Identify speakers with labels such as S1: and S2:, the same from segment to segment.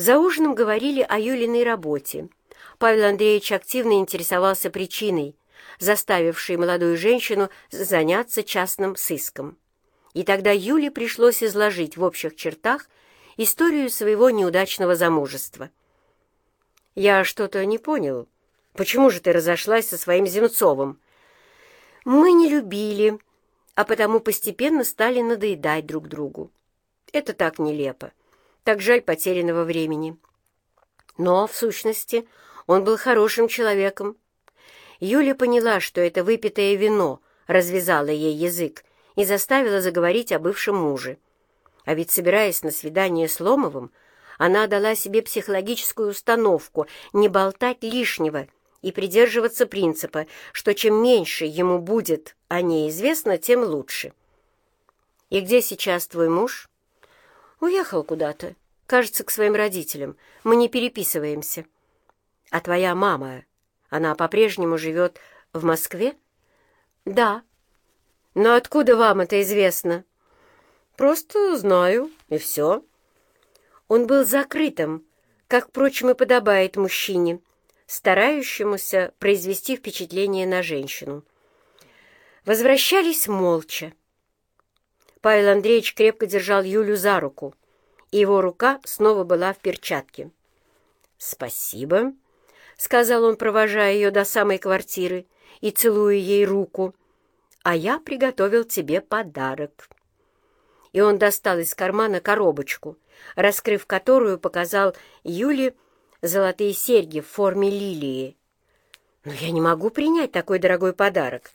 S1: За ужином говорили о Юлиной работе. Павел Андреевич активно интересовался причиной, заставившей молодую женщину заняться частным сыском. И тогда Юле пришлось изложить в общих чертах историю своего неудачного замужества. «Я что-то не понял. Почему же ты разошлась со своим Земцовым?» «Мы не любили, а потому постепенно стали надоедать друг другу. Это так нелепо. Так жаль потерянного времени. Но, в сущности, он был хорошим человеком. Юля поняла, что это выпитое вино развязало ей язык и заставило заговорить о бывшем муже. А ведь, собираясь на свидание с Ломовым, она дала себе психологическую установку не болтать лишнего и придерживаться принципа, что чем меньше ему будет о ней известно, тем лучше. «И где сейчас твой муж?» «Уехал куда-то. Кажется, к своим родителям. Мы не переписываемся». «А твоя мама, она по-прежнему живет в Москве?» «Да». «Но откуда вам это известно?» «Просто знаю, и все». Он был закрытым, как, впрочем, и подобает мужчине, старающемуся произвести впечатление на женщину. Возвращались молча. Павел Андреевич крепко держал Юлю за руку, и его рука снова была в перчатке. «Спасибо», — сказал он, провожая ее до самой квартиры и целуя ей руку, «а я приготовил тебе подарок». И он достал из кармана коробочку, раскрыв которую, показал Юле золотые серьги в форме лилии. «Но я не могу принять такой дорогой подарок.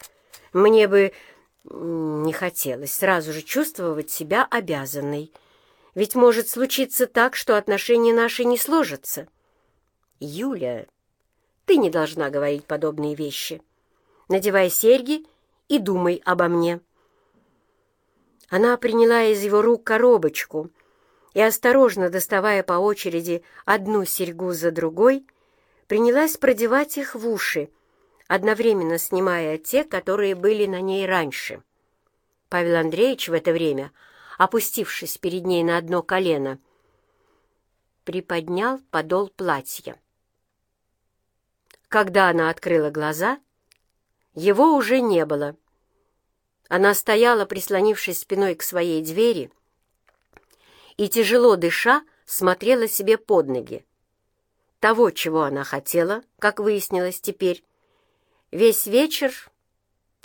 S1: Мне бы не хотелось сразу же чувствовать себя обязанной. Ведь может случиться так, что отношения наши не сложатся. Юля, ты не должна говорить подобные вещи. Надевай серьги и думай обо мне. Она приняла из его рук коробочку и, осторожно доставая по очереди одну серьгу за другой, принялась продевать их в уши, одновременно снимая те, которые были на ней раньше. Павел Андреевич в это время, опустившись перед ней на одно колено, приподнял подол платья. Когда она открыла глаза, его уже не было. Она стояла, прислонившись спиной к своей двери, и, тяжело дыша, смотрела себе под ноги. Того, чего она хотела, как выяснилось теперь, Весь вечер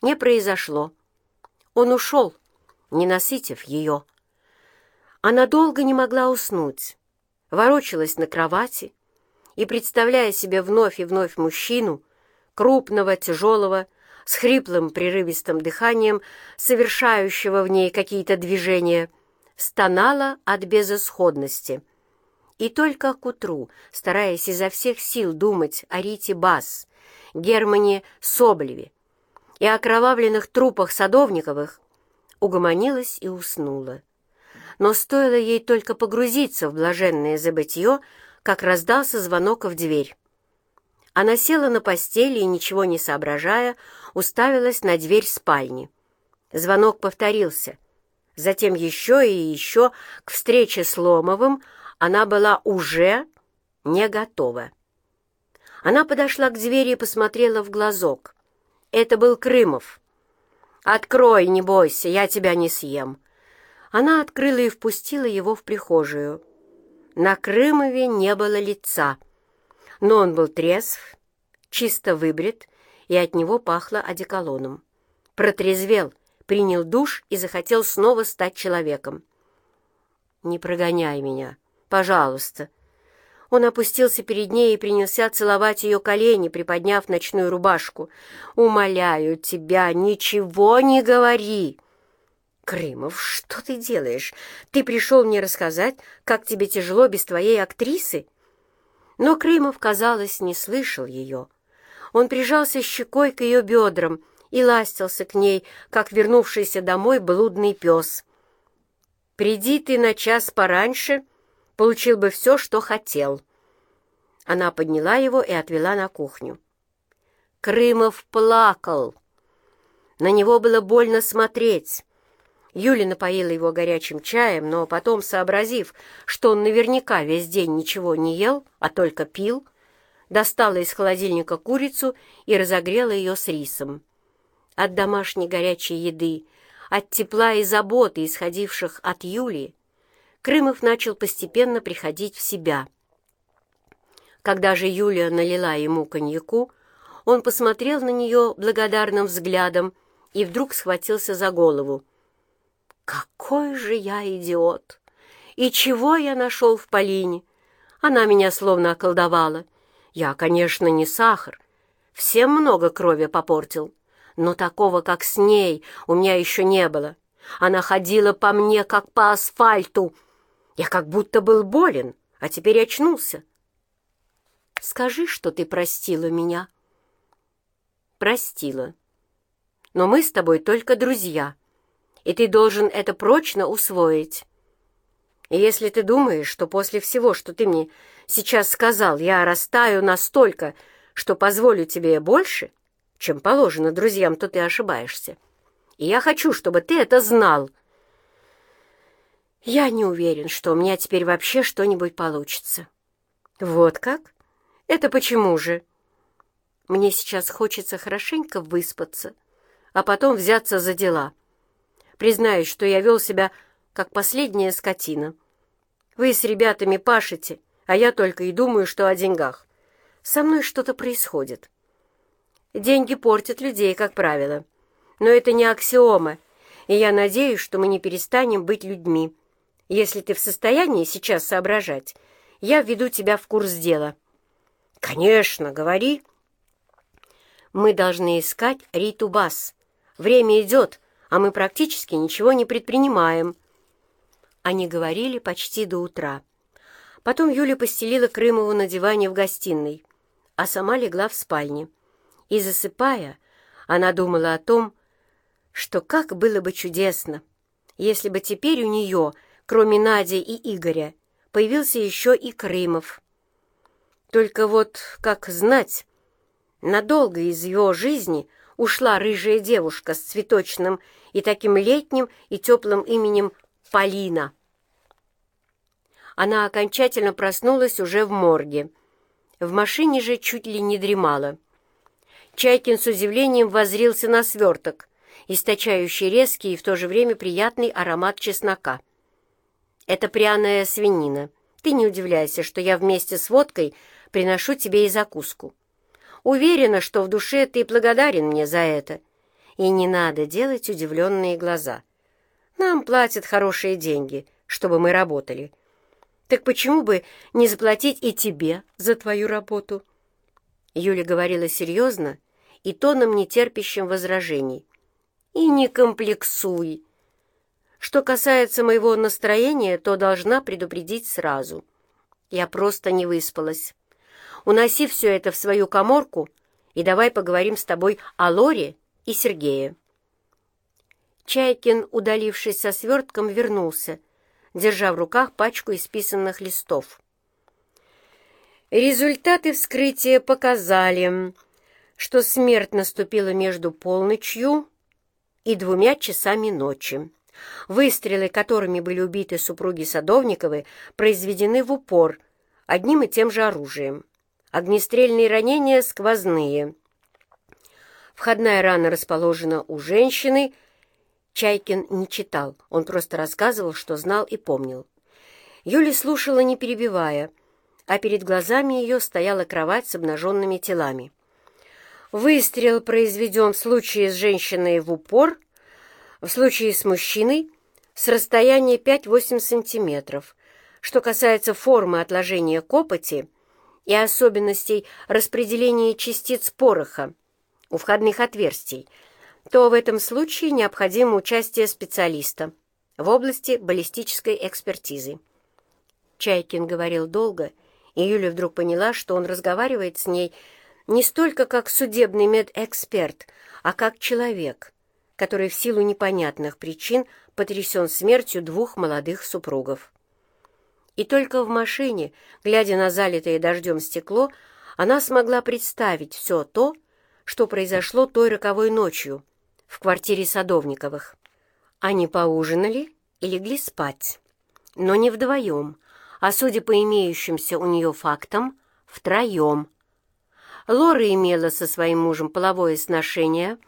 S1: не произошло. Он ушел, не насытив ее. Она долго не могла уснуть, ворочалась на кровати и, представляя себе вновь и вновь мужчину, крупного, тяжелого, с хриплым прерывистым дыханием, совершающего в ней какие-то движения, стонала от безысходности. И только к утру, стараясь изо всех сил думать о Рите Бас, Германе Соблеве и окровавленных трупах Садовниковых, угомонилась и уснула. Но стоило ей только погрузиться в блаженное забытье, как раздался звонок в дверь. Она села на постели и, ничего не соображая, уставилась на дверь спальни. Звонок повторился. Затем еще и еще к встрече с Ломовым она была уже не готова. Она подошла к двери и посмотрела в глазок. Это был Крымов. «Открой, не бойся, я тебя не съем». Она открыла и впустила его в прихожую. На Крымове не было лица, но он был трезв, чисто выбрит, и от него пахло одеколоном. Протрезвел, принял душ и захотел снова стать человеком. «Не прогоняй меня, пожалуйста», он опустился перед ней и принялся целовать ее колени, приподняв ночную рубашку. «Умоляю тебя, ничего не говори!» «Крымов, что ты делаешь? Ты пришел мне рассказать, как тебе тяжело без твоей актрисы?» Но Крымов, казалось, не слышал ее. Он прижался щекой к ее бедрам и ластился к ней, как вернувшийся домой блудный пес. «Приди ты на час пораньше», получил бы все, что хотел. Она подняла его и отвела на кухню. Крымов плакал. На него было больно смотреть. Юля напоила его горячим чаем, но потом, сообразив, что он наверняка весь день ничего не ел, а только пил, достала из холодильника курицу и разогрела ее с рисом. От домашней горячей еды, от тепла и заботы, исходивших от Юли, Крымов начал постепенно приходить в себя. Когда же Юля налила ему коньяку, он посмотрел на нее благодарным взглядом и вдруг схватился за голову. «Какой же я идиот! И чего я нашел в Полине? Она меня словно околдовала. Я, конечно, не сахар. Всем много крови попортил. Но такого, как с ней, у меня еще не было. Она ходила по мне, как по асфальту. Я как будто был болен, а теперь очнулся. Скажи, что ты простила меня. Простила. Но мы с тобой только друзья, и ты должен это прочно усвоить. И если ты думаешь, что после всего, что ты мне сейчас сказал, я растаю настолько, что позволю тебе больше, чем положено друзьям, то ты ошибаешься. И я хочу, чтобы ты это знал. Я не уверен, что у меня теперь вообще что-нибудь получится. Вот как? Это почему же? Мне сейчас хочется хорошенько выспаться, а потом взяться за дела. Признаюсь, что я вел себя как последняя скотина. Вы с ребятами пашете, а я только и думаю, что о деньгах. Со мной что-то происходит. Деньги портят людей, как правило. Но это не аксиома, и я надеюсь, что мы не перестанем быть людьми. Если ты в состоянии сейчас соображать, я введу тебя в курс дела. Конечно, говори. Мы должны искать Риту Бас. Время идет, а мы практически ничего не предпринимаем. Они говорили почти до утра. Потом Юля постелила Крымову на диване в гостиной, а сама легла в спальне. И, засыпая, она думала о том, что как было бы чудесно, если бы теперь у нее, кроме Нади и Игоря, появился еще и Крымов. Только вот, как знать, надолго из его жизни ушла рыжая девушка с цветочным и таким летним и теплым именем Полина. Она окончательно проснулась уже в морге. В машине же чуть ли не дремала. Чайкин с удивлением возрился на сверток, источающий резкий и в то же время приятный аромат чеснока. «Это пряная свинина. Ты не удивляйся, что я вместе с водкой приношу тебе и закуску. Уверена, что в душе ты благодарен мне за это. И не надо делать удивленные глаза. Нам платят хорошие деньги, чтобы мы работали. Так почему бы не заплатить и тебе за твою работу?» Юля говорила серьезно и тоном нетерпящим возражений. «И не комплексуй. Что касается моего настроения, то должна предупредить сразу. Я просто не выспалась. Уноси все это в свою коморку и давай поговорим с тобой о Лоре и Сергее». Чайкин, удалившись со свертком, вернулся, держа в руках пачку исписанных листов. Результаты вскрытия показали, что смерть наступила между полночью и двумя часами ночи. Выстрелы, которыми были убиты супруги Садовниковы, произведены в упор одним и тем же оружием. Огнестрельные ранения сквозные. Входная рана расположена у женщины. Чайкин не читал, он просто рассказывал, что знал и помнил. Юля слушала, не перебивая, а перед глазами ее стояла кровать с обнаженными телами. Выстрел произведен в случае с женщиной в упор, в случае с мужчиной с расстояния 5-8 сантиметров. Что касается формы отложения копоти – и особенностей распределения частиц пороха у входных отверстий, то в этом случае необходимо участие специалиста в области баллистической экспертизы. Чайкин говорил долго, и Юля вдруг поняла, что он разговаривает с ней не столько как судебный медэксперт, а как человек, который в силу непонятных причин потрясен смертью двух молодых супругов. И только в машине, глядя на залитое дождем стекло, она смогла представить все то, что произошло той роковой ночью в квартире Садовниковых. Они поужинали и легли спать, но не вдвоем, а, судя по имеющимся у нее фактам, втроем. Лора имела со своим мужем половое сношение.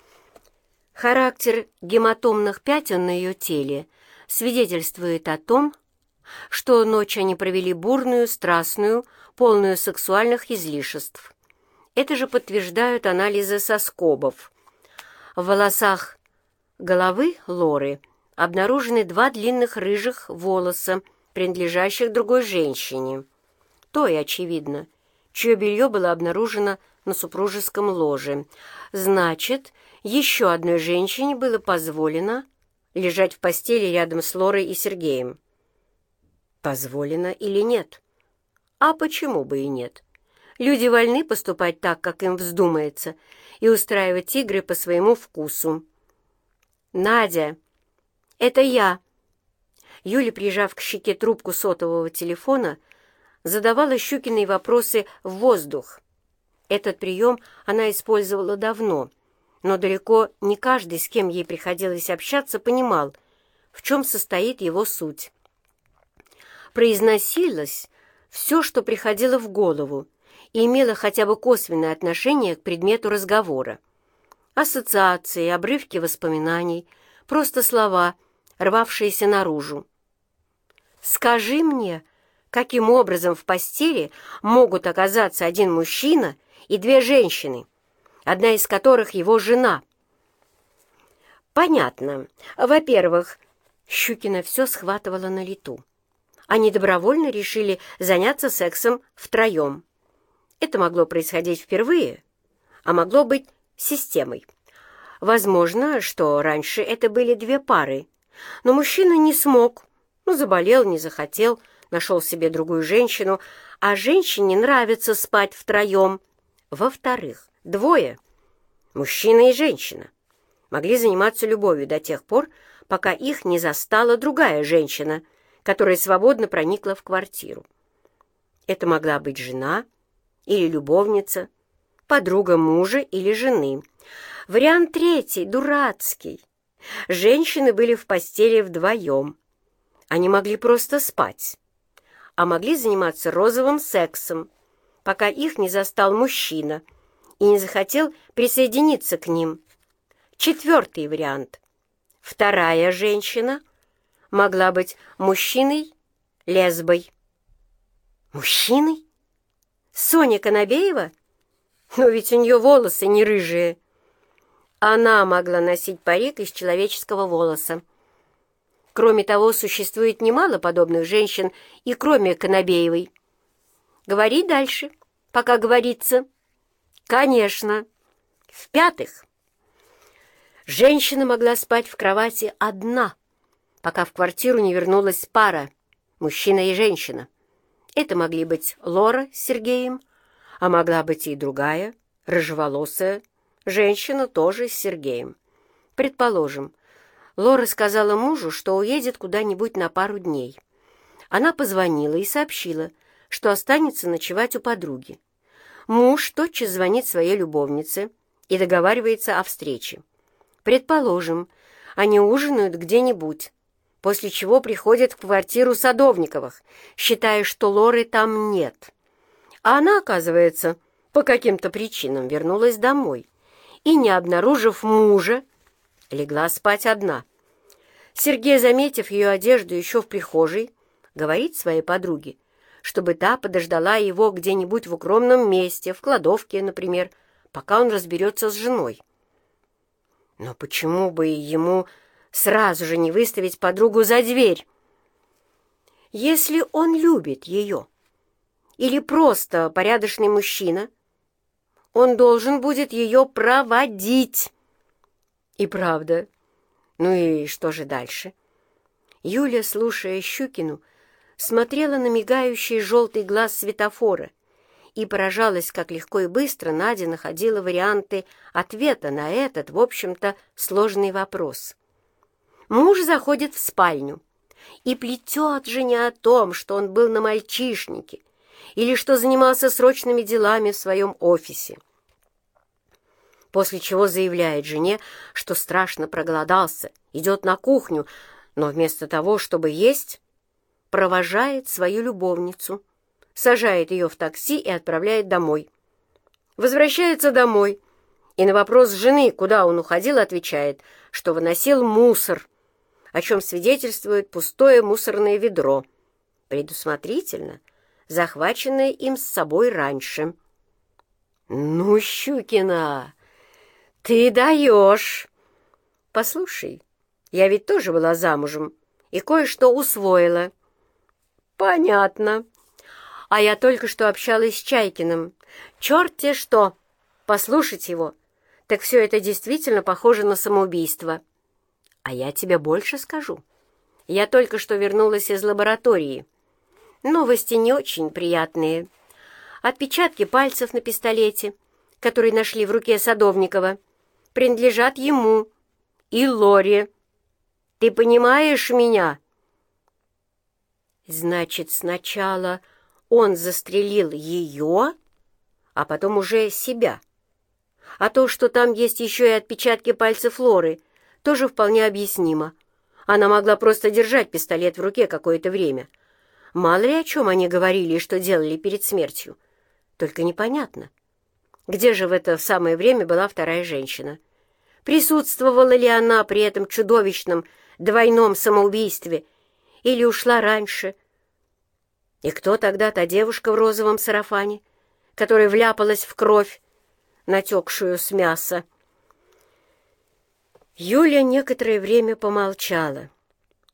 S1: Характер гематомных пятен на ее теле свидетельствует о том, что ночь они провели бурную, страстную, полную сексуальных излишеств. Это же подтверждают анализы соскобов. В волосах головы Лоры обнаружены два длинных рыжих волоса, принадлежащих другой женщине. То и очевидно, чье белье было обнаружено на супружеском ложе. Значит, еще одной женщине было позволено лежать в постели рядом с Лорой и Сергеем. Позволено или нет? А почему бы и нет? Люди вольны поступать так, как им вздумается, и устраивать игры по своему вкусу. «Надя, это я!» Юля, прижав к щеке трубку сотового телефона, задавала Щукиной вопросы в воздух. Этот прием она использовала давно, но далеко не каждый, с кем ей приходилось общаться, понимал, в чем состоит его суть. Произносилось все, что приходило в голову, и имело хотя бы косвенное отношение к предмету разговора. Ассоциации, обрывки воспоминаний, просто слова, рвавшиеся наружу. «Скажи мне, каким образом в постели могут оказаться один мужчина и две женщины, одна из которых его жена?» «Понятно. Во-первых, Щукина все схватывала на лету. Они добровольно решили заняться сексом втроем. Это могло происходить впервые, а могло быть системой. Возможно, что раньше это были две пары, но мужчина не смог, ну, заболел, не захотел, нашел себе другую женщину, а женщине нравится спать втроем. Во-вторых, двое, мужчина и женщина, могли заниматься любовью до тех пор, пока их не застала другая женщина, которая свободно проникла в квартиру. Это могла быть жена, или любовница, подруга мужа или жены. Вариант третий, дурацкий. Женщины были в постели вдвоем. Они могли просто спать, а могли заниматься розовым сексом, пока их не застал мужчина и не захотел присоединиться к ним. Четвертый вариант. Вторая женщина могла быть мужчиной, лесбой. Мужчиной? Соня Конобеева? Но ведь у нее волосы не рыжие. Она могла носить парик из человеческого волоса. Кроме того, существует немало подобных женщин и кроме Конобеевой. Говори дальше, пока говорится. Конечно. В-пятых, женщина могла спать в кровати одна, пока в квартиру не вернулась пара, мужчина и женщина. Это могли быть Лора с Сергеем, а могла быть и другая, рыжеволосая, женщина тоже с Сергеем. Предположим, Лора сказала мужу, что уедет куда-нибудь на пару дней. Она позвонила и сообщила, что останется ночевать у подруги. Муж тотчас звонит своей любовнице и договаривается о встрече. Предположим, они ужинают где-нибудь, после чего приходит в квартиру Садовниковых, считая, что Лоры там нет. А она, оказывается, по каким-то причинам вернулась домой и, не обнаружив мужа, легла спать одна. Сергей, заметив ее одежду еще в прихожей, говорит своей подруге, чтобы та подождала его где-нибудь в укромном месте, в кладовке, например, пока он разберется с женой. Но почему бы ему сразу же не выставить подругу за дверь. Если он любит ее или просто порядочный мужчина, он должен будет ее проводить. И правда. Ну и что же дальше? Юля, слушая Щукину, смотрела на мигающий желтый глаз светофора и поражалась, как легко и быстро Надя находила варианты ответа на этот, в общем-то, сложный вопрос. Муж заходит в спальню и плетет жене о том, что он был на мальчишнике или что занимался срочными делами в своем офисе. После чего заявляет жене, что страшно проголодался идет на кухню, но вместо того, чтобы есть, провожает свою любовницу, сажает ее в такси и отправляет домой. Возвращается домой, и на вопрос жены, куда он уходил, отвечает, что выносил мусор, о чем свидетельствует пустое мусорное ведро, предусмотрительно захваченное им с собой раньше. «Ну, Щукина, ты даешь!» «Послушай, я ведь тоже была замужем и кое-что усвоила». «Понятно. А я только что общалась с Чайкиным. Черт-те что! Послушать его, так все это действительно похоже на самоубийство. А я тебе больше скажу. Я только что вернулась из лаборатории. Новости не очень приятные. Отпечатки пальцев на пистолете, который нашли в руке Садовникова, принадлежат ему и Лоре. Ты понимаешь меня? Значит, сначала он застрелил ее, а потом уже себя. А то, что там есть еще и отпечатки пальцев Лоры, тоже вполне объяснимо. Она могла просто держать пистолет в руке какое-то время. Мало ли о чем они говорили и что делали перед смертью. Только непонятно, где же в это самое время была вторая женщина. Присутствовала ли она при этом чудовищном двойном самоубийстве или ушла раньше? И кто тогда та девушка в розовом сарафане, которая вляпалась в кровь, натекшую с мяса? Юля некоторое время помолчала.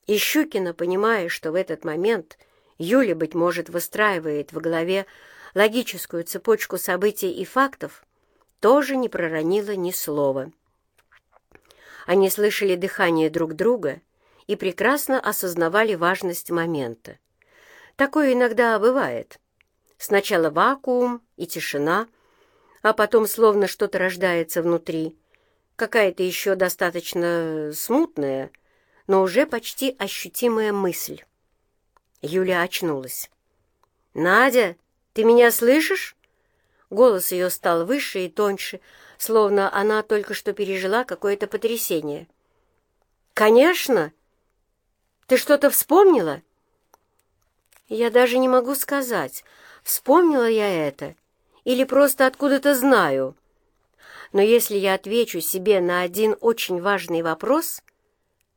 S1: И Щукина, понимая, что в этот момент Юля, быть может, выстраивает в голове логическую цепочку событий и фактов, тоже не проронила ни слова. Они слышали дыхание друг друга и прекрасно осознавали важность момента. Такое иногда бывает. Сначала вакуум и тишина, а потом словно что-то рождается внутри, какая-то еще достаточно смутная, но уже почти ощутимая мысль. Юля очнулась. «Надя, ты меня слышишь?» Голос ее стал выше и тоньше, словно она только что пережила какое-то потрясение. «Конечно! Ты что-то вспомнила?» «Я даже не могу сказать, вспомнила я это или просто откуда-то знаю. Но если я отвечу себе на один очень важный вопрос,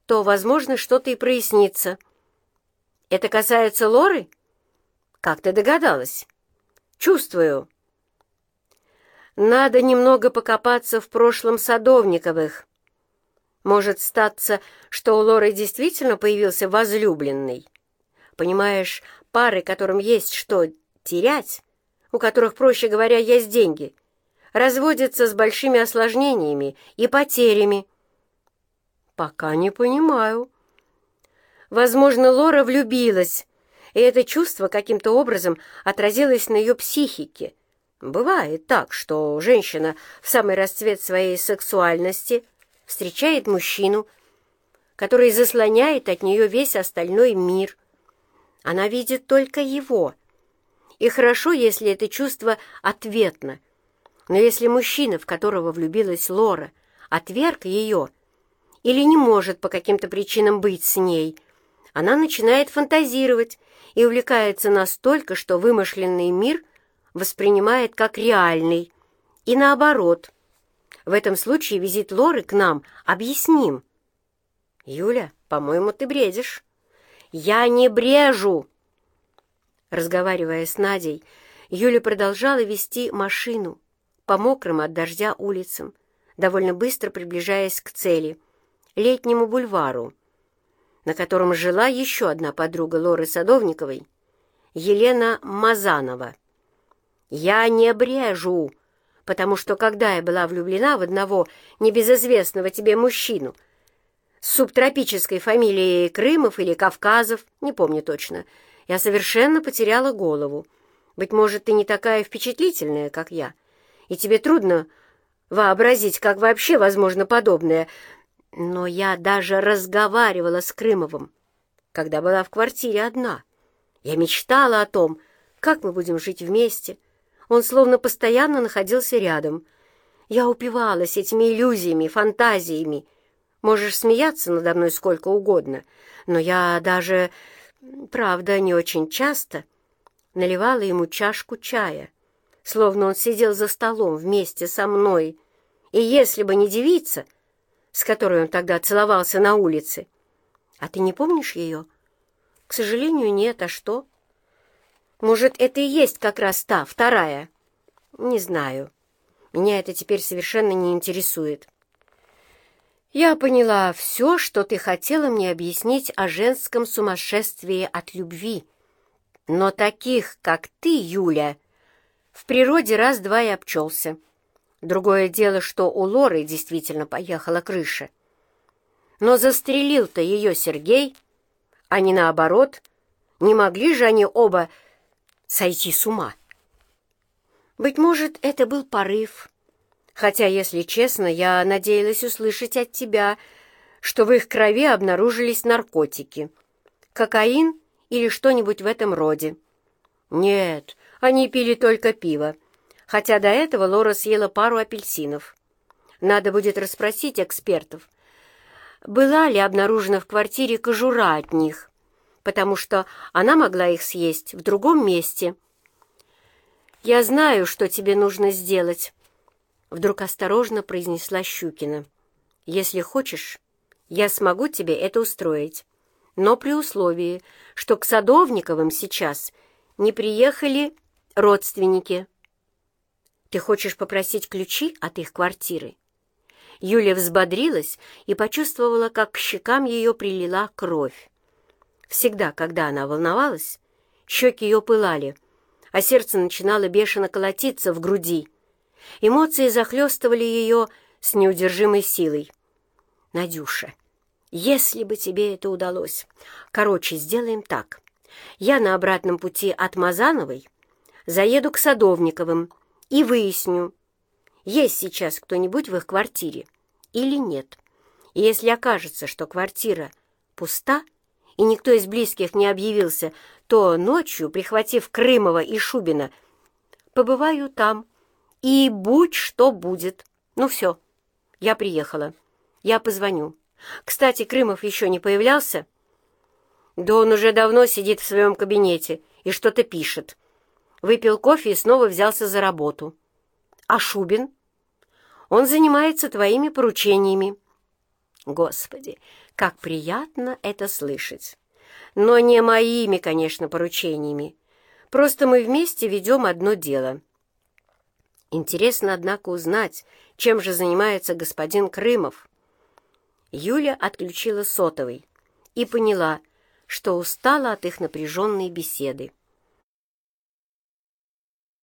S1: то, возможно, что-то и прояснится. Это касается Лоры? Как ты догадалась?» «Чувствую». Надо немного покопаться в прошлом Садовниковых. Может статься, что у Лоры действительно появился возлюбленный. Понимаешь, пары, которым есть что терять, у которых, проще говоря, есть деньги, разводятся с большими осложнениями и потерями. Пока не понимаю. Возможно, Лора влюбилась, и это чувство каким-то образом отразилось на ее психике, Бывает так, что женщина в самый расцвет своей сексуальности встречает мужчину, который заслоняет от нее весь остальной мир. Она видит только его. И хорошо, если это чувство ответно. Но если мужчина, в которого влюбилась Лора, отверг ее или не может по каким-то причинам быть с ней, она начинает фантазировать и увлекается настолько, что вымышленный мир – воспринимает как реальный. И наоборот. В этом случае визит Лоры к нам объясним. «Юля, по-моему, ты бредишь». «Я не брежу!» Разговаривая с Надей, Юля продолжала вести машину по мокрым от дождя улицам, довольно быстро приближаясь к цели — летнему бульвару, на котором жила еще одна подруга Лоры Садовниковой, Елена Мазанова. Я не брежу, потому что когда я была влюблена в одного небезызвестного тебе мужчину с субтропической фамилией Крымов или Кавказов, не помню точно, я совершенно потеряла голову. Быть может, ты не такая впечатлительная, как я, и тебе трудно вообразить, как вообще возможно подобное. Но я даже разговаривала с Крымовым, когда была в квартире одна. Я мечтала о том, как мы будем жить вместе — он словно постоянно находился рядом. Я упивалась этими иллюзиями, фантазиями. Можешь смеяться надо мной сколько угодно, но я даже, правда, не очень часто наливала ему чашку чая, словно он сидел за столом вместе со мной. И если бы не девица, с которой он тогда целовался на улице, а ты не помнишь ее? К сожалению, нет, а что? Может, это и есть как раз та, вторая? Не знаю. Меня это теперь совершенно не интересует. Я поняла все, что ты хотела мне объяснить о женском сумасшествии от любви. Но таких, как ты, Юля, в природе раз-два и обчелся. Другое дело, что у Лоры действительно поехала крыша. Но застрелил-то ее Сергей, а не наоборот. Не могли же они оба сойти с ума? Быть может, это был порыв, Хотя, если честно, я надеялась услышать от тебя, что в их крови обнаружились наркотики. Кокаин или что-нибудь в этом роде. Нет, они пили только пиво, хотя до этого Лора съела пару апельсинов. Надо будет расспросить экспертов, была ли обнаружена в квартире кожура от них, потому что она могла их съесть в другом месте. «Я знаю, что тебе нужно сделать», Вдруг осторожно произнесла Щукина. «Если хочешь, я смогу тебе это устроить, но при условии, что к Садовниковым сейчас не приехали родственники. Ты хочешь попросить ключи от их квартиры?» Юля взбодрилась и почувствовала, как к щекам ее прилила кровь. Всегда, когда она волновалась, щеки ее пылали, а сердце начинало бешено колотиться в груди. Эмоции захлестывали ее с неудержимой силой. «Надюша, если бы тебе это удалось... Короче, сделаем так. Я на обратном пути от Мазановой заеду к Садовниковым и выясню, есть сейчас кто-нибудь в их квартире или нет. И если окажется, что квартира пуста, и никто из близких не объявился, то ночью, прихватив Крымова и Шубина, побываю там, и будь что будет. Ну все, я приехала. Я позвоню. Кстати, Крымов еще не появлялся? Да он уже давно сидит в своем кабинете и что-то пишет. Выпил кофе и снова взялся за работу. А Шубин? Он занимается твоими поручениями. Господи, как приятно это слышать. Но не моими, конечно, поручениями. Просто мы вместе ведем одно дело — Интересно, однако, узнать, чем же занимается господин Крымов. Юля отключила сотовый и поняла, что устала от их напряженной беседы.